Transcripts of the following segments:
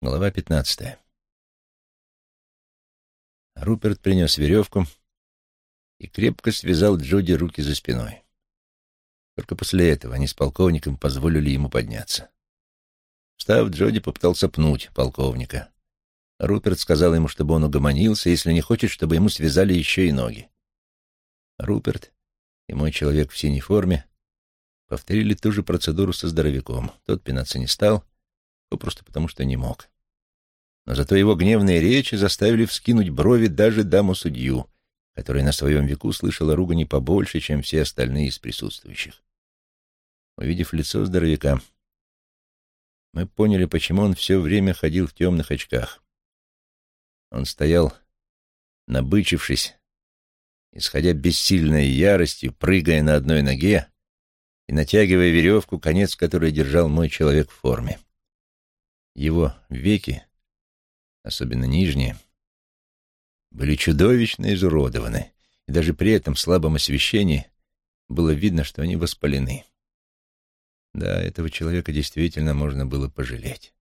Глава пятнадцатая. Руперт принес веревку и крепко связал Джоди руки за спиной. Только после этого они с полковником позволили ему подняться. Встав, Джоди попытался пнуть полковника. Руперт сказал ему, чтобы он угомонился, если не хочет, чтобы ему связали еще и ноги. Руперт и мой человек в синей форме повторили ту же процедуру со здоровяком. Тот пинаться не стал, попросту потому, что не мог. Но зато его гневные речи заставили вскинуть брови даже даму-судью, которая на своем веку слышала ругани побольше, чем все остальные из присутствующих. Увидев лицо здоровяка, мы поняли, почему он все время ходил в темных очках. Он стоял, набычившись, исходя бессильной яростью, прыгая на одной ноге и натягивая веревку, конец которой держал мой человек в форме. Его веки, особенно нижние, были чудовищно изуродованы, и даже при этом слабом освещении было видно, что они воспалены. Да, этого человека действительно можно было пожалеть.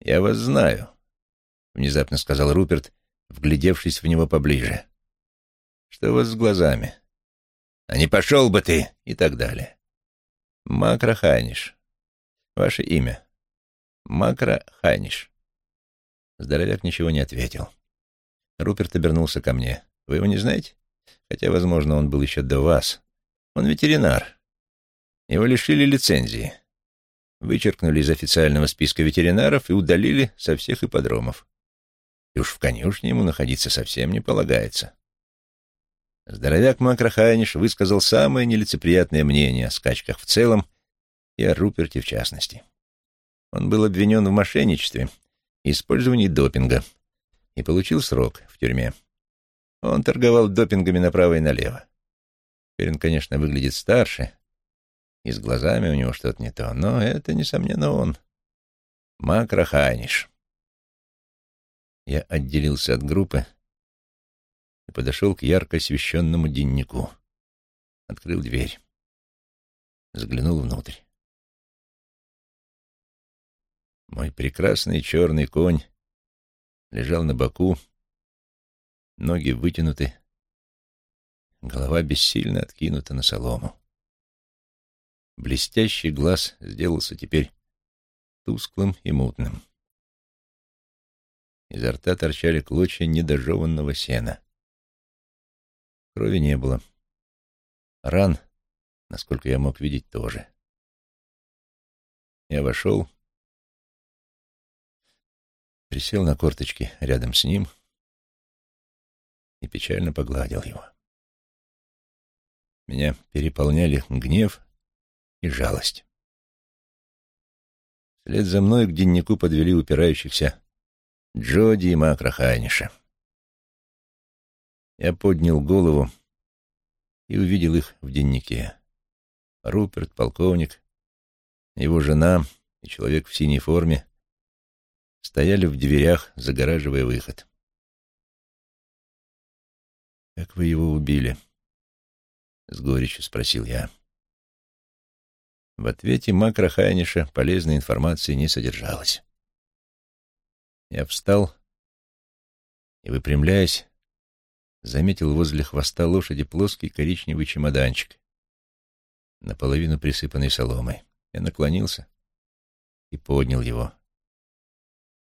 «Я вас знаю», — внезапно сказал Руперт, вглядевшись в него поближе. «Что у вас с глазами?» «А не пошел бы ты!» и так далее. «Макро Хайниш. Ваше имя?» Макро Хайниш. Здоровяк ничего не ответил. Руперт обернулся ко мне. Вы его не знаете? Хотя, возможно, он был еще до вас. Он ветеринар. Его лишили лицензии. Вычеркнули из официального списка ветеринаров и удалили со всех ипподромов. И уж в конюшне ему находиться совсем не полагается. Здоровяк Макро Хайниш высказал самое нелицеприятное мнение о скачках в целом и о Руперте в частности. Он был обвинен в мошенничестве и использовании допинга и получил срок в тюрьме. Он торговал допингами направо и налево. Теперь он, конечно, выглядит старше, и с глазами у него что-то не то, но это, несомненно, он. Макрохайниш. Я отделился от группы и подошел к ярко освещенному деннику. Открыл дверь. Заглянул внутрь. Мой прекрасный черный конь лежал на боку, ноги вытянуты, голова бессильно откинута на солому. Блестящий глаз сделался теперь тусклым и мутным. Изо рта торчали клочья недожеванного сена. Крови не было. Ран, насколько я мог видеть, тоже. Я вошел присел на корточки рядом с ним и печально погладил его. Меня переполняли гнев и жалость. Вслед за мной к деннику подвели упирающихся Джоди и Макро Хайниша. Я поднял голову и увидел их в деннике. Руперт, полковник, его жена и человек в синей форме стояли в дверях, загораживая выход. «Как вы его убили?» — с горечью спросил я. В ответе Макро Хайниша полезной информации не содержалось. Я встал и, выпрямляясь, заметил возле хвоста лошади плоский коричневый чемоданчик, наполовину присыпанный соломой. Я наклонился и поднял его.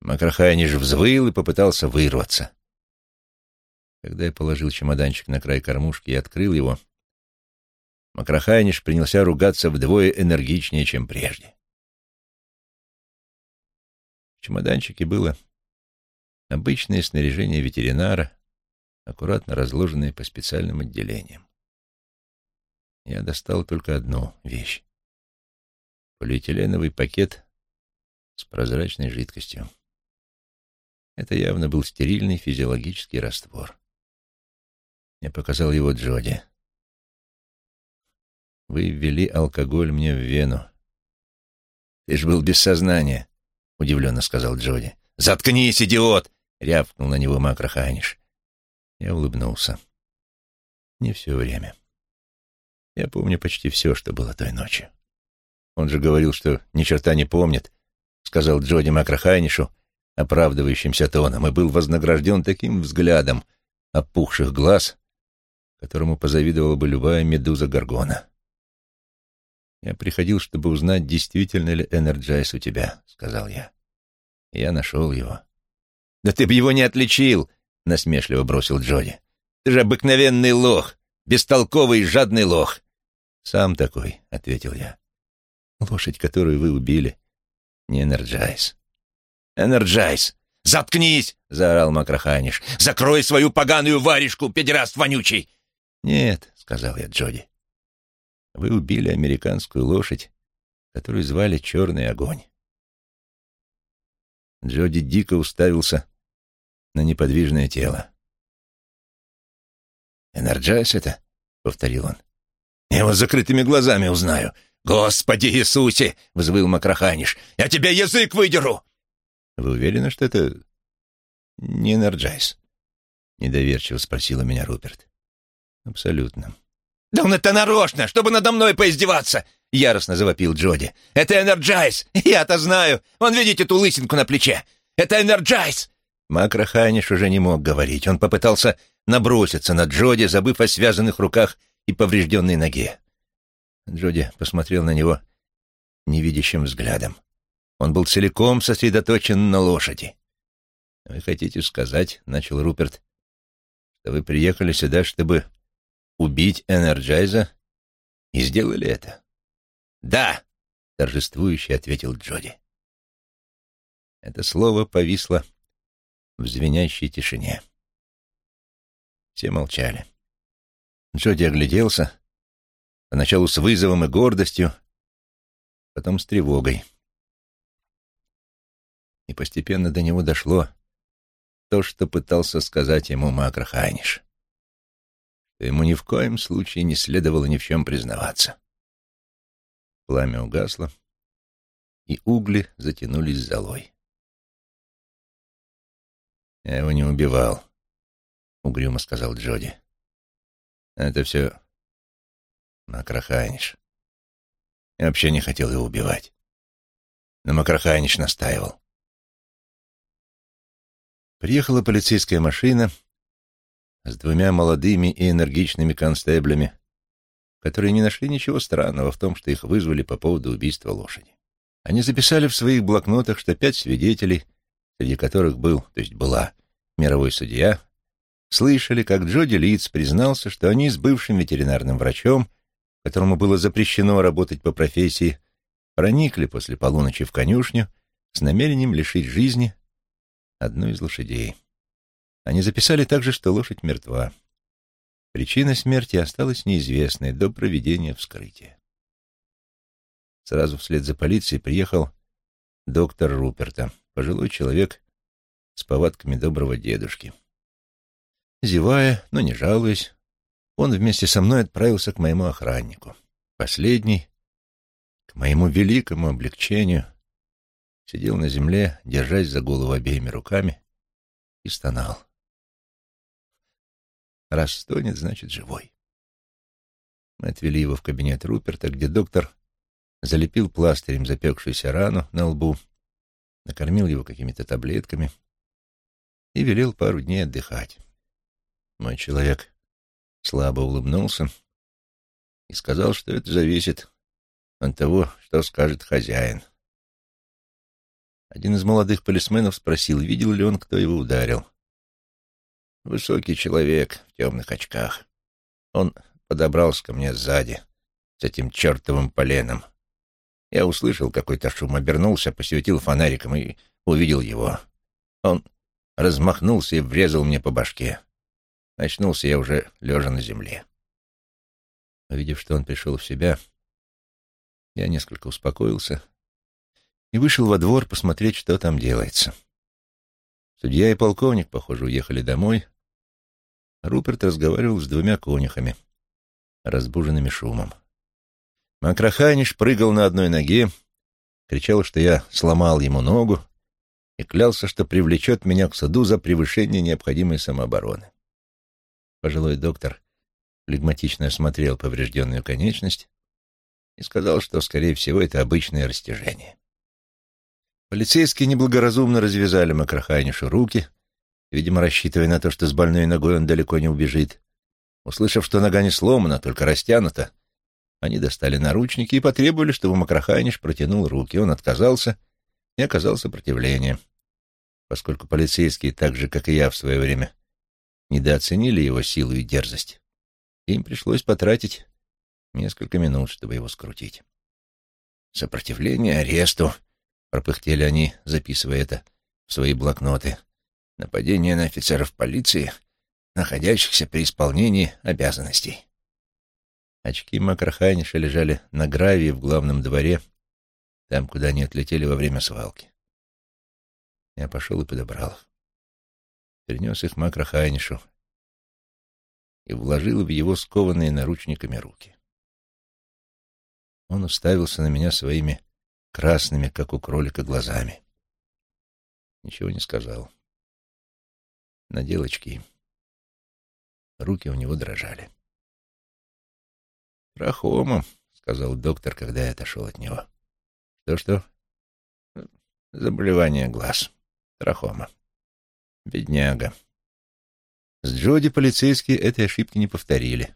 Макрахайниш взвыл и попытался вырваться. Когда я положил чемоданчик на край кормушки и открыл его, Макрахайниш принялся ругаться вдвое энергичнее, чем прежде. В чемоданчике было обычное снаряжение ветеринара, аккуратно разложенное по специальным отделениям. Я достал только одну вещь — полиэтиленовый пакет с прозрачной жидкостью. Это явно был стерильный физиологический раствор. Я показал его Джоди. «Вы ввели алкоголь мне в вену». «Ты ж был без сознания», — удивленно сказал Джоди. «Заткнись, идиот!» — рявкнул на него Макрохайниш. Я улыбнулся. Не все время. Я помню почти все, что было той ночью. Он же говорил, что ни черта не помнит, — сказал Джоди Макрахайнишу оправдывающимся тоном и был вознагражден таким взглядом опухших глаз, которому позавидовала бы любая медуза Горгона. «Я приходил, чтобы узнать, действительно ли Энерджайс у тебя», — сказал я. Я нашел его. «Да ты бы его не отличил!» — насмешливо бросил Джоди. «Ты же обыкновенный лох, бестолковый жадный лох!» «Сам такой», — ответил я. «Лошадь, которую вы убили, не Энерджайз». «Энерджайз! Заткнись!» — заорал Макраханиш. «Закрой свою поганую варежку, педераст вонючий!» «Нет», — сказал я Джоди. «Вы убили американскую лошадь, которую звали Черный огонь». Джоди дико уставился на неподвижное тело. «Энерджайз это?» — повторил он. «Я его закрытыми глазами узнаю. Господи Иисусе!» — взвыл Макраханиш. «Я тебе язык выдеру!» «Вы уверены, что это не Энерджайз?» — недоверчиво спросил меня Руперт. «Абсолютно». «Да он это нарочно, чтобы надо мной поиздеваться!» — яростно завопил Джоди. «Это Энерджайз! Я-то знаю! Вон, видите ту лысинку на плече! Это Энерджайз!» Макраханиш уже не мог говорить. Он попытался наброситься на Джоди, забыв о связанных руках и поврежденной ноге. Джоди посмотрел на него невидящим взглядом. Он был целиком сосредоточен на лошади. «Вы хотите сказать, — начал Руперт, — что вы приехали сюда, чтобы убить Энерджайза и сделали это?» «Да!» — торжествующе ответил Джоди. Это слово повисло в звенящей тишине. Все молчали. Джоди огляделся, поначалу с вызовом и гордостью, потом с тревогой. И постепенно до него дошло то, что пытался сказать ему Макрохайниш, что ему ни в коем случае не следовало ни в чем признаваться. Пламя угасло, и угли затянулись золой. «Я его не убивал», — угрюмо сказал Джоди. «Это все Макраханиш. Я вообще не хотел его убивать. Но Макраханиш настаивал. Приехала полицейская машина с двумя молодыми и энергичными констеблями, которые не нашли ничего странного в том, что их вызвали по поводу убийства лошади. Они записали в своих блокнотах, что пять свидетелей, среди которых был, то есть была, мировой судья, слышали, как Джоди Литц признался, что они с бывшим ветеринарным врачом, которому было запрещено работать по профессии, проникли после полуночи в конюшню с намерением лишить жизни одну из лошадей. Они записали также, что лошадь мертва. Причина смерти осталась неизвестной до проведения вскрытия. Сразу вслед за полицией приехал доктор Руперта, пожилой человек с повадками доброго дедушки. Зевая, но не жалуясь, он вместе со мной отправился к моему охраннику. Последний, к моему великому облегчению, сидел на земле, держась за голову обеими руками, и стонал. Раз стонет, значит, живой. Мы отвели его в кабинет Руперта, где доктор залепил пластырем запекшуюся рану на лбу, накормил его какими-то таблетками и велел пару дней отдыхать. Мой человек слабо улыбнулся и сказал, что это зависит от того, что скажет хозяин. Один из молодых полисменов спросил, видел ли он, кто его ударил. Высокий человек в темных очках. Он подобрался ко мне сзади с этим чертовым поленом. Я услышал какой-то шум, обернулся, посветил фонариком и увидел его. Он размахнулся и врезал мне по башке. Очнулся я уже лежа на земле. Увидев, что он пришел в себя, я несколько успокоился и вышел во двор посмотреть, что там делается. Судья и полковник, похоже, уехали домой. Руперт разговаривал с двумя конюхами, разбуженными шумом. Макраханиш прыгал на одной ноге, кричал, что я сломал ему ногу, и клялся, что привлечет меня к суду за превышение необходимой самообороны. Пожилой доктор флегматично осмотрел поврежденную конечность и сказал, что, скорее всего, это обычное растяжение. Полицейские неблагоразумно развязали Макрахайнишу руки, видимо, рассчитывая на то, что с больной ногой он далеко не убежит. Услышав, что нога не сломана, только растянута, они достали наручники и потребовали, чтобы Макрахайниш протянул руки. Он отказался и оказал сопротивление. Поскольку полицейские, так же, как и я в свое время, недооценили его силу и дерзость, им пришлось потратить несколько минут, чтобы его скрутить. «Сопротивление аресту», — пропыхтели они, записывая это в свои блокноты. «Нападение на офицеров полиции, находящихся при исполнении обязанностей». Очки Макрахайниша лежали на гравии в главном дворе, там, куда они отлетели во время свалки. Я пошел и подобрал их. Перенес их Макрахайнишу и вложил в его скованные наручниками руки. Он уставился на меня своими красными, как у кролика, глазами. Ничего не сказал. Надел очки. Руки у него дрожали. «Трахома», — сказал доктор, когда я отошел от него. «Что-что?» «Заболевание глаз. Трахома. Бедняга». С Джоди полицейские этой ошибки не повторили.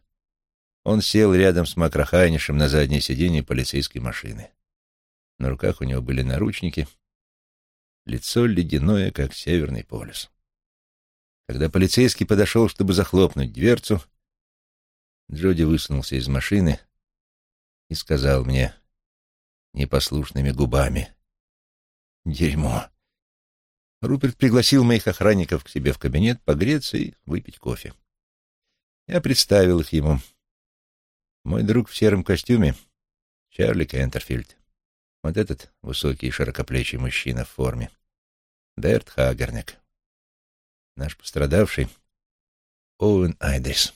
Он сел рядом с Макрохайнишем на заднее сиденье полицейской машины. На руках у него были наручники, лицо ледяное, как Северный полюс. Когда полицейский подошел, чтобы захлопнуть дверцу, Джоди высунулся из машины и сказал мне непослушными губами «Дерьмо». Руперт пригласил моих охранников к себе в кабинет погреться и выпить кофе. Я представил их ему. Мой друг в сером костюме — Чарли Кентерфильд. Вот этот высокий широкоплечий мужчина в форме — Берт Хагерник. Наш пострадавший — Оуэн Айдрис.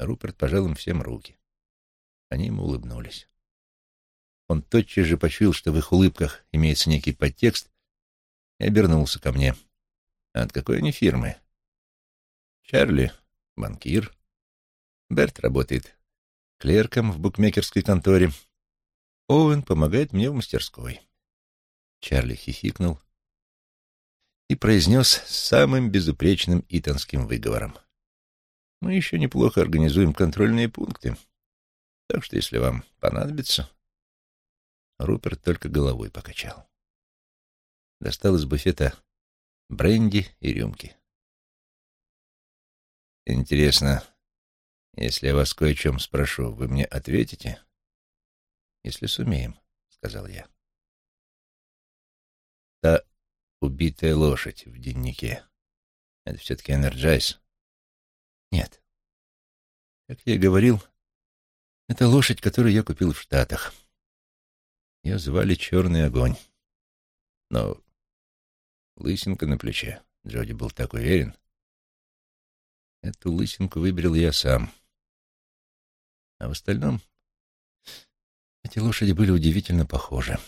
Руперт пожал им всем руки. Они ему улыбнулись. Он тотчас же почуял, что в их улыбках имеется некий подтекст, и обернулся ко мне. «А от какой они фирмы?» «Чарли — банкир. Берт работает клерком в букмекерской конторе. Оуэн помогает мне в мастерской». Чарли хихикнул и произнес самым безупречным итонским выговором. Мы еще неплохо организуем контрольные пункты. Так что, если вам понадобится... Руперт только головой покачал. Достал из буфета бренди и рюмки. Интересно, если я вас кое о чем спрошу, вы мне ответите? Если сумеем, — сказал я. Та убитая лошадь в дневнике. Это все-таки Энерджайз. Нет. Как я и говорил, это лошадь, которую я купил в Штатах. Ее звали Черный Огонь. Но лысинка на плече. Джоди был так уверен. Эту лысинку выбрал я сам. А в остальном эти лошади были удивительно похожи.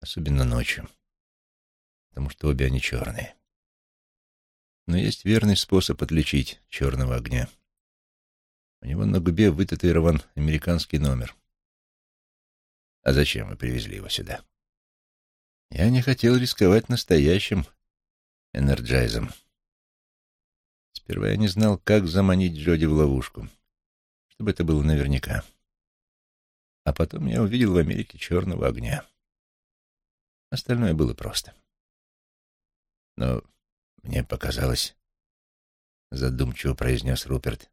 Особенно ночью. Потому что обе они черные. Но есть верный способ отличить черного огня. У него на губе вытатуирован американский номер. А зачем вы привезли его сюда? Я не хотел рисковать настоящим энерджайзом. Сперва я не знал, как заманить Джоди в ловушку, чтобы это было наверняка. А потом я увидел в Америке черного огня. Остальное было просто. Но мне показалось, задумчиво произнес Руперт,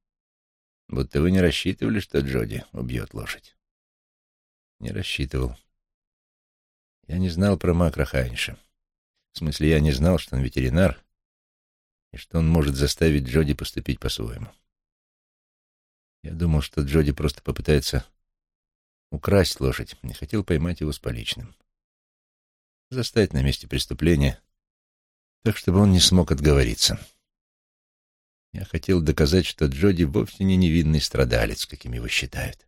будто вы не рассчитывали, что Джоди убьет лошадь. Не рассчитывал. Я не знал про Макро Хайнша. В смысле, я не знал, что он ветеринар и что он может заставить Джоди поступить по-своему. Я думал, что Джоди просто попытается украсть лошадь, не хотел поймать его с поличным. Застать на месте преступления так чтобы он не смог отговориться. Я хотел доказать, что Джоди вовсе не невинный страдалец, каким его считают.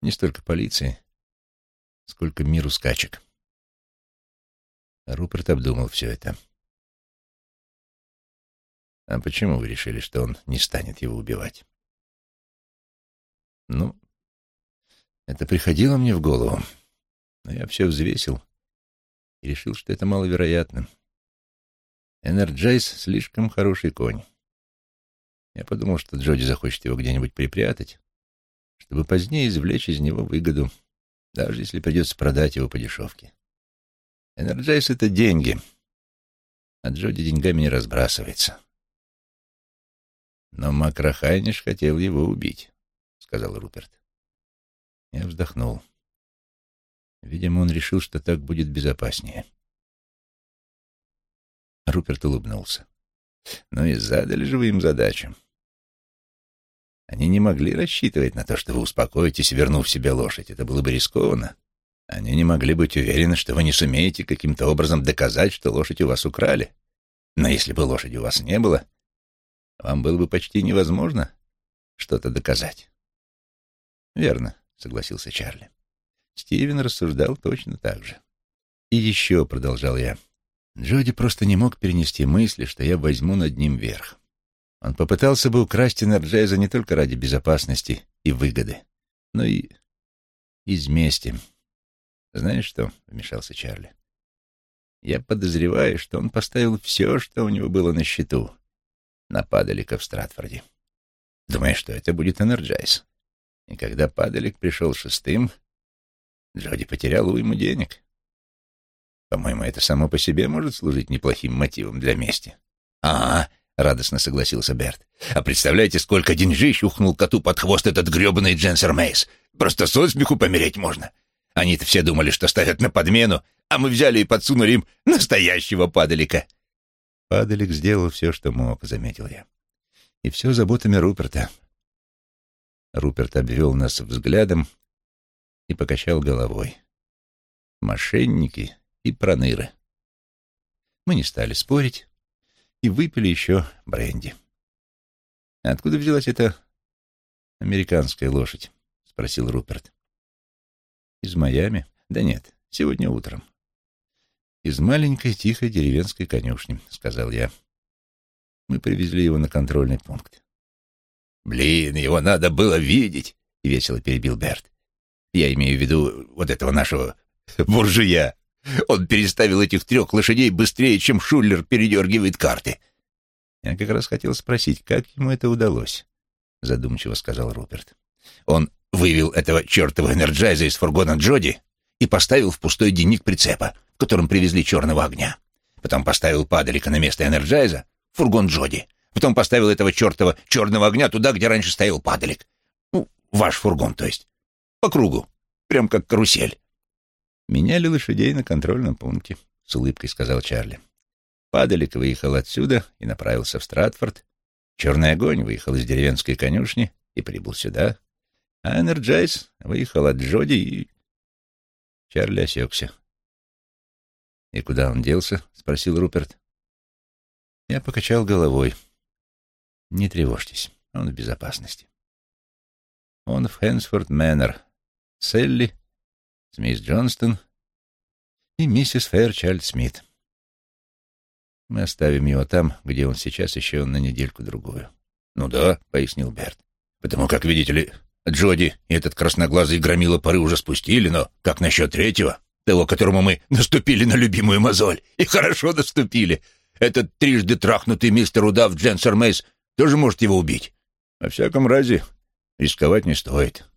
Не столько полиции, сколько миру скачек. Руперт обдумал все это. «А почему вы решили, что он не станет его убивать?» «Ну, это приходило мне в голову, но я все взвесил и решил, что это маловероятно. Энерджайз — слишком хороший конь. Я подумал, что Джоди захочет его где-нибудь припрятать, чтобы позднее извлечь из него выгоду, даже если придется продать его по дешевке. Энерджайз — это деньги, а Джоди деньгами не разбрасывается. Но Макрахайниш хотел его убить, — сказал Руперт. Я вздохнул. Видимо, он решил, что так будет безопаснее. Руперт улыбнулся. «Ну и задали же вы им задачу. Они не могли рассчитывать на то, что вы успокоитесь, вернув себе лошадь. Это было бы рискованно. Они не могли быть уверены, что вы не сумеете каким-то образом доказать, что лошадь у вас украли. Но если бы лошади у вас не было, вам было бы почти невозможно что-то доказать. Верно, согласился Чарли. Стивен рассуждал точно так же. И еще, продолжал я, Джоди просто не мог перенести мысли, что я возьму над ним верх. Он попытался бы украсть Энерджайза не только ради безопасности и выгоды, но и из мести. «Знаешь что?» — вмешался Чарли. «Я подозреваю, что он поставил все, что у него было на счету, на Падалика в Стратфорде. Думая, что это будет Энерджайз. И когда Падалик пришел шестым, Джоди потерял уйму денег. По-моему, это само по себе может служить неплохим мотивом для мести. «А, — радостно согласился Берт. «А представляете, сколько деньжищ ухнул коту под хвост этот гребаный Дженсер Мейс? Просто со смеху помереть можно. Они-то все думали, что ставят на подмену, а мы взяли и подсунули им настоящего падалика». «Падалик сделал все, что мог», — заметил я. «И все заботами Руперта». Руперт обвел нас взглядом и покачал головой. «Мошенники и проныры». Мы не стали спорить и выпили еще бренди. «Откуда взялась эта американская лошадь?» — спросил Руперт. «Из Майами?» «Да нет, сегодня утром». «Из маленькой тихой деревенской конюшни», — сказал я. Мы привезли его на контрольный пункт. «Блин, его надо было видеть!» — весело перебил Берт. «Я имею в виду вот этого нашего буржуя. Он переставил этих трех лошадей быстрее, чем Шуллер передергивает карты». «Я как раз хотел спросить, как ему это удалось?» — задумчиво сказал Руперт. «Он вывел этого чертова энерджайза из фургона Джоди и поставил в пустой денник прицепа, в котором привезли черного огня. Потом поставил падалика на место энерджайза, фургон Джоди. Потом поставил этого чертова черного огня туда, где раньше стоял падалик. Ну, ваш фургон, то есть. По кругу. Прям как карусель. «Меняли лошадей на контрольном пункте», — с улыбкой сказал Чарли. Падалик выехал отсюда и направился в Стратфорд. Черный огонь выехал из деревенской конюшни и прибыл сюда. А Энерджайз выехал от Джоди и... Чарли осекся. «И куда он делся?» — спросил Руперт. Я покачал головой. «Не тревожьтесь, он в безопасности». Он в Хэнсфорд Мэннер. Селли мисс Джонстон и миссис Фэрчайлд Смит. Мы оставим его там, где он сейчас еще на недельку-другую. — Ну да, — пояснил Берт. — Потому как, видите ли, Джоди и этот красноглазый громила поры уже спустили, но как насчет третьего? Того, которому мы наступили на любимую мозоль. И хорошо наступили. Этот трижды трахнутый мистер Удав Дженсер Мейс тоже может его убить. Во всяком разе, рисковать не стоит.